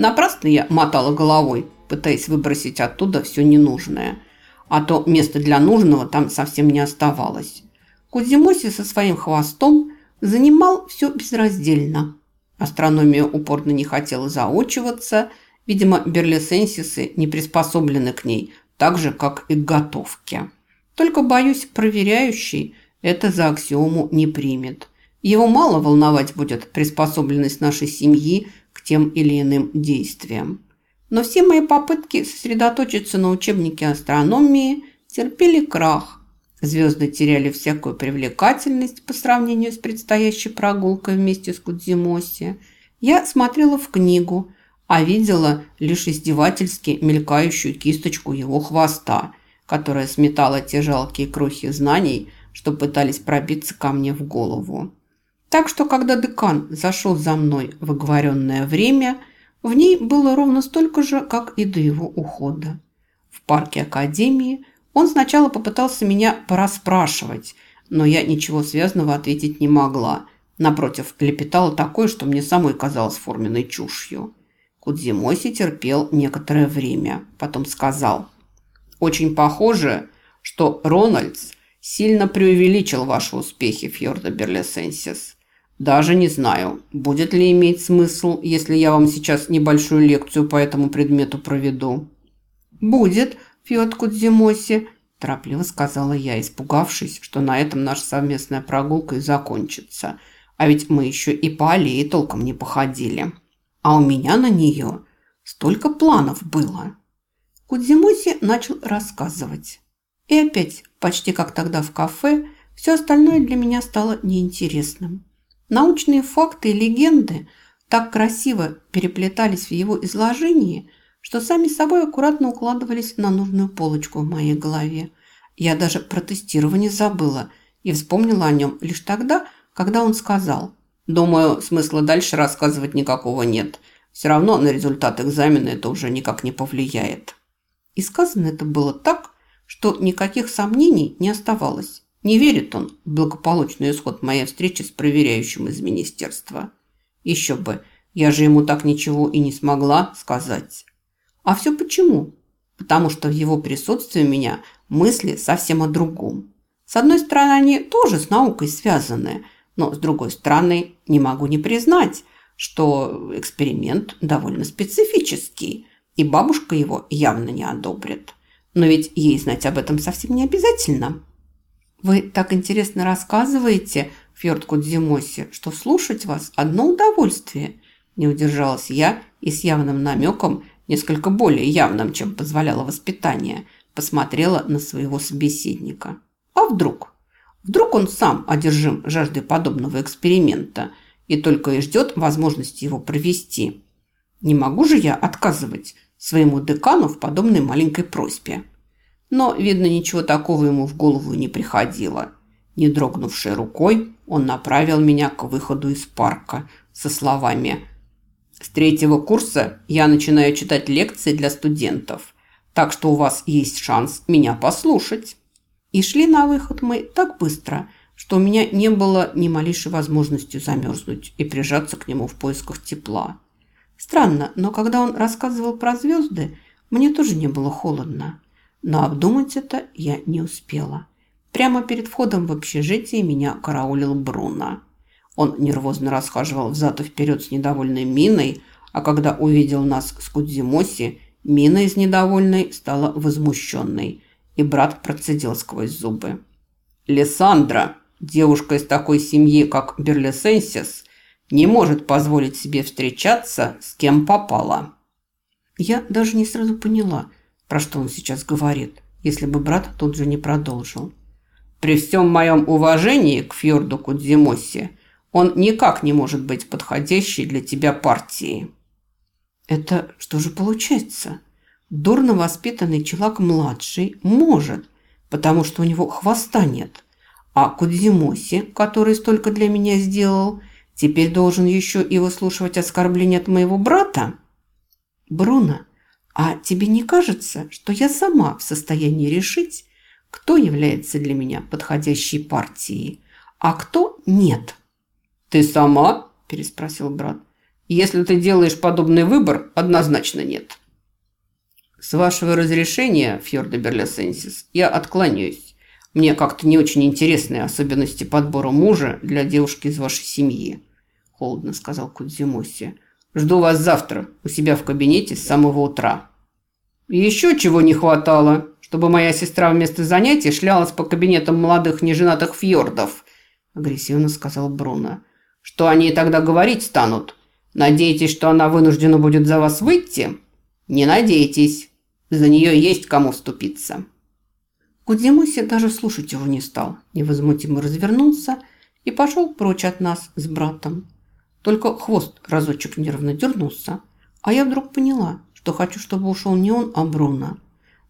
Напрасно я мотала головой, пытаясь выбросить оттуда все ненужное. А то места для нужного там совсем не оставалось. Кудзимоси со своим хвостом занимал все безраздельно. Астрономия упорно не хотела заучиваться. Видимо, берлисенсисы не приспособлены к ней, так же, как и к готовке. Только, боюсь, проверяющий это за аксиому не примет. Его мало волновать будет приспособленность нашей семьи к тем или иным действиям. Но все мои попытки сосредоточиться на учебнике астрономии терпели крах. Звезды теряли всякую привлекательность по сравнению с предстоящей прогулкой вместе с Кудзимоси. Я смотрела в книгу, а видела лишь издевательски мелькающую кисточку его хвоста, которая сметала те жалкие крохи знаний, что пытались пробиться ко мне в голову. Так что, когда декан зашел за мной в оговоренное время, в ней было ровно столько же, как и до его ухода. В парке Академии он сначала попытался меня порасспрашивать, но я ничего связанного ответить не могла. Напротив, лепетала такое, что мне самой казалось форменной чушью. Кудзимоси терпел некоторое время, потом сказал. «Очень похоже, что Рональдс сильно преувеличил ваши успехи, Фьорда Берлесенсис. Даже не знаю, будет ли иметь смысл, если я вам сейчас небольшую лекцию по этому предмету проведу. Будет, Фьот Кудзимоси, торопливо сказала я, испугавшись, что на этом наша совместная прогулка и закончится. А ведь мы еще и по аллее толком не походили. А у меня на нее столько планов было. Кудзимоси начал рассказывать. И опять, почти как тогда в кафе, все остальное для меня стало неинтересным. Научные факты и легенды так красиво переплетались в его изложении, что сами собой аккуратно укладывались на нужную полочку в моей голове. Я даже про тестирование забыла и вспомнила о нем лишь тогда, когда он сказал «Думаю, смысла дальше рассказывать никакого нет. Все равно на результат экзамена это уже никак не повлияет». И сказано это было так, что никаких сомнений не оставалось. Не верит он в благополучный исход моей встречи с проверяющим из министерства. Еще бы, я же ему так ничего и не смогла сказать. А все почему? Потому что в его присутствии у меня мысли совсем о другом. С одной стороны, они тоже с наукой связаны, но с другой стороны, не могу не признать, что эксперимент довольно специфический, и бабушка его явно не одобрит. Но ведь ей знать об этом совсем не обязательно. Вы так интересно рассказываете, Фьорд Кудзимоси, что слушать вас – одно удовольствие. Не удержалась я и с явным намеком, несколько более явным, чем позволяло воспитание, посмотрела на своего собеседника. А вдруг? Вдруг он сам одержим жаждой подобного эксперимента и только и ждет возможности его провести. Не могу же я отказывать своему декану в подобной маленькой просьбе. Но, видно, ничего такого ему в голову не приходило. Не дрогнувшей рукой, он направил меня к выходу из парка со словами «С третьего курса я начинаю читать лекции для студентов, так что у вас есть шанс меня послушать». И шли на выход мы так быстро, что у меня не было ни малейшей возможности замерзнуть и прижаться к нему в поисках тепла. Странно, но когда он рассказывал про звезды, мне тоже не было холодно. Но обдумать это я не успела. Прямо перед входом в общежитие меня караулил Бруно. Он нервозно расхаживал взад и вперед с недовольной миной, а когда увидел нас с Кудзимоси, мина из недовольной стала возмущенной, и брат процедил сквозь зубы. «Лиссандра, девушка из такой семьи, как Берлисенсис, не может позволить себе встречаться с кем попала». Я даже не сразу поняла – про что он сейчас говорит, если бы брат тут же не продолжил. При всем моем уважении к Фьорду Кудзимоси, он никак не может быть подходящей для тебя партией. Это что же получается? Дурно воспитанный челак-младший может, потому что у него хвоста нет. А Кудзимоси, который столько для меня сделал, теперь должен еще и выслушивать оскорбления от моего брата? Бруно, а тебе не кажется, что я сама в состоянии решить, кто является для меня подходящей партией, а кто нет? Ты сама? переспросил брат. Если ты делаешь подобный выбор, однозначно нет. С вашего разрешения, Фьорда Берлесенсис, я откланяюсь. Мне как-то не очень интересны особенности подбора мужа для девушки из вашей семьи, холодно сказал Кудзимоси. Жду вас завтра у себя в кабинете с самого утра. Еще чего не хватало, чтобы моя сестра вместо занятий шлялась по кабинетам молодых неженатых фьордов, агрессивно сказал Бруно. Что они тогда говорить станут? Надеетесь, что она вынуждена будет за вас выйти? Не надейтесь. За нее есть кому вступиться. Кудзимуси даже слушать его не стал, невозмутимо развернулся и пошел прочь от нас с братом. Только хвост разочек нервно дернулся, а я вдруг поняла, что хочу, чтобы ушел не он, а Бруно.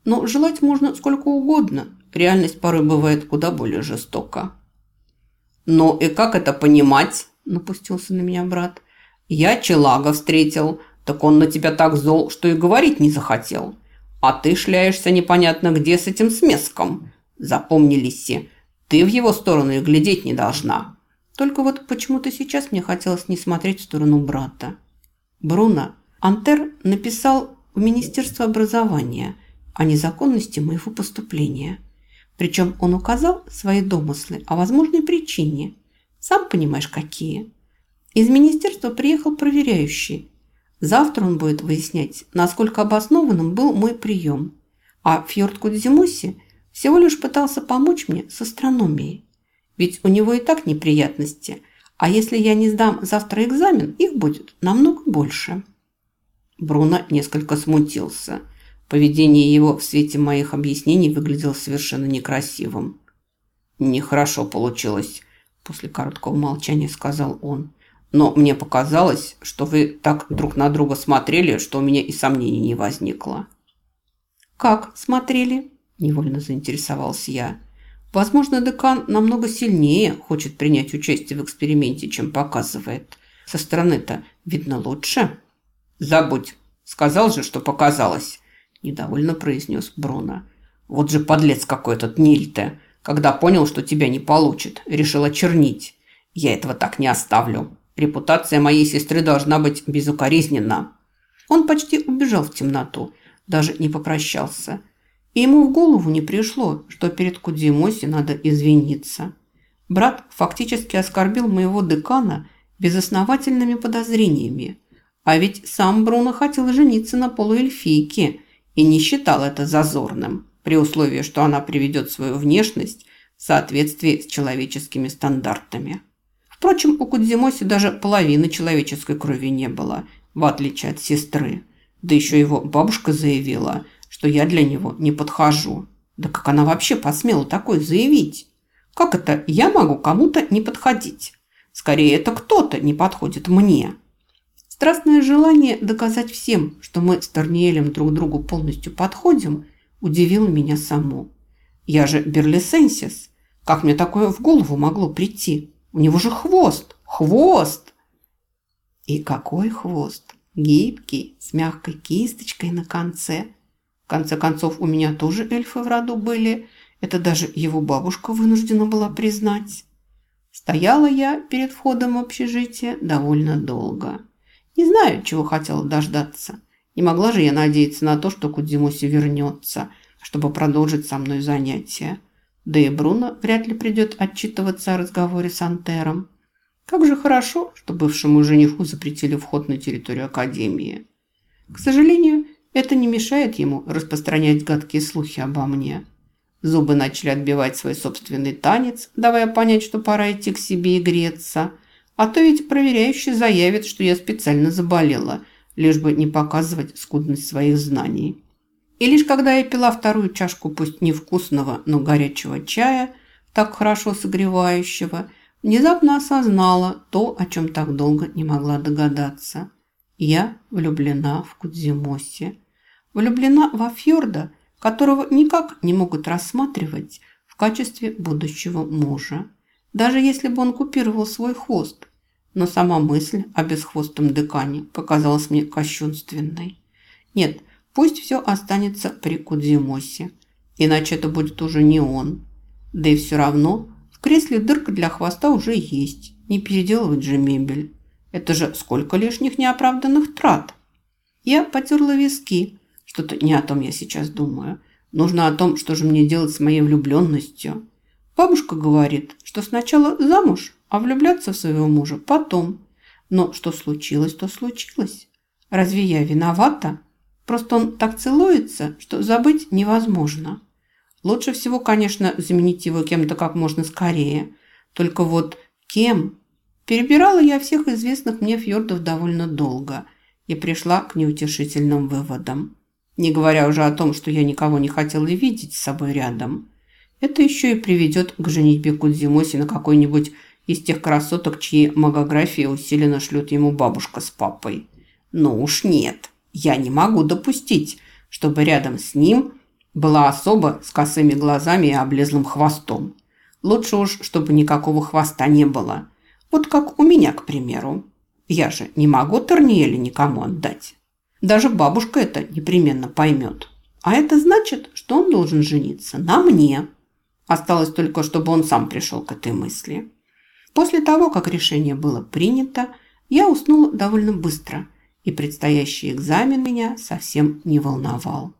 Но желать можно сколько угодно. Реальность порой бывает куда более жестока. «Ну и как это понимать?» – напустился на меня брат. «Я Челага встретил, так он на тебя так зол, что и говорить не захотел. А ты шляешься непонятно где с этим смеском. Запомни, Лисси, ты в его сторону и глядеть не должна». Только вот почему-то сейчас мне хотелось не смотреть в сторону брата. Бруно Антер написал в Министерство образования – о незаконности моего поступления. Причем он указал свои домыслы о возможной причине. Сам понимаешь, какие. Из министерства приехал проверяющий. Завтра он будет выяснять, насколько обоснованным был мой прием. А Фьорд Кудзимуси всего лишь пытался помочь мне с астрономией. Ведь у него и так неприятности. А если я не сдам завтра экзамен, их будет намного больше. Бруно несколько смутился – Поведение его в свете моих объяснений выглядело совершенно некрасивым. «Нехорошо получилось», – после короткого молчания сказал он. «Но мне показалось, что вы так друг на друга смотрели, что у меня и сомнений не возникло». «Как смотрели?» – невольно заинтересовался я. «Возможно, декан намного сильнее хочет принять участие в эксперименте, чем показывает. Со стороны-то видно лучше». «Забудь. Сказал же, что показалось. – недовольно произнес Бруно. «Вот же подлец какой этот Нильте, когда понял, что тебя не получит, решил очернить. Я этого так не оставлю. Репутация моей сестры должна быть безукоризненна». Он почти убежал в темноту, даже не попрощался. И ему в голову не пришло, что перед Кудзимоси надо извиниться. Брат фактически оскорбил моего декана безосновательными подозрениями. А ведь сам Бруно хотел жениться на полуэльфийке – и не считал это зазорным, при условии, что она приведет свою внешность в соответствии с человеческими стандартами. Впрочем, у Кудзимоси даже половины человеческой крови не было, в отличие от сестры. Да еще его бабушка заявила, что я для него не подхожу. Да как она вообще посмела такое заявить? Как это я могу кому-то не подходить? Скорее, это кто-то не подходит мне. Страстное желание доказать всем, что мы с Торниелем друг другу полностью подходим, удивило меня само. Я же Берлисенсис. Как мне такое в голову могло прийти? У него же хвост! Хвост! И какой хвост! Гибкий, с мягкой кисточкой на конце. В конце концов, у меня тоже эльфы в роду были. Это даже его бабушка вынуждена была признать. Стояла я перед входом в общежитие довольно долго. Не знаю, чего хотела дождаться. Не могла же я надеяться на то, что Кудзимоси вернется, чтобы продолжить со мной занятия. Да и Бруно вряд ли придет отчитываться о разговоре с Антером. Как же хорошо, что бывшему жениху запретили вход на территорию Академии. К сожалению, это не мешает ему распространять гадкие слухи обо мне. Зубы начали отбивать свой собственный танец, давая понять, что пора идти к себе и греться – а то ведь проверяющий заявит, что я специально заболела, лишь бы не показывать скудность своих знаний. И лишь когда я пила вторую чашку пусть невкусного, но горячего чая, так хорошо согревающего, внезапно осознала то, о чем так долго не могла догадаться. Я влюблена в Кудзимоси. Влюблена во Фьорда, которого никак не могут рассматривать в качестве будущего мужа. Даже если бы он купировал свой хвост, но сама мысль о бесхвостом декане показалась мне кощунственной. Нет, пусть все останется при Кудзимосе, иначе это будет уже не он. Да и все равно в кресле дырка для хвоста уже есть, не переделывать же мебель. Это же сколько лишних неоправданных трат. Я потерла виски. Что-то не о том я сейчас думаю. Нужно о том, что же мне делать с моей влюбленностью. Бабушка говорит, что сначала замуж, а влюбляться в своего мужа потом. Но что случилось, то случилось. Разве я виновата? Просто он так целуется, что забыть невозможно. Лучше всего, конечно, заменить его кем-то как можно скорее. Только вот кем? Перебирала я всех известных мне фьордов довольно долго и пришла к неутешительным выводам. Не говоря уже о том, что я никого не хотела видеть с собой рядом. Это еще и приведет к женитьбе Кудзимоси на какой-нибудь из тех красоток, чьи магографии усиленно шлют ему бабушка с папой. Ну уж нет, я не могу допустить, чтобы рядом с ним была особа с косыми глазами и облезлым хвостом. Лучше уж, чтобы никакого хвоста не было. Вот как у меня, к примеру. Я же не могу Терниэля никому отдать. Даже бабушка это непременно поймет. А это значит, что он должен жениться на мне. Осталось только, чтобы он сам пришел к этой мысли. После того, как решение было принято, я уснула довольно быстро, и предстоящий экзамен меня совсем не волновал.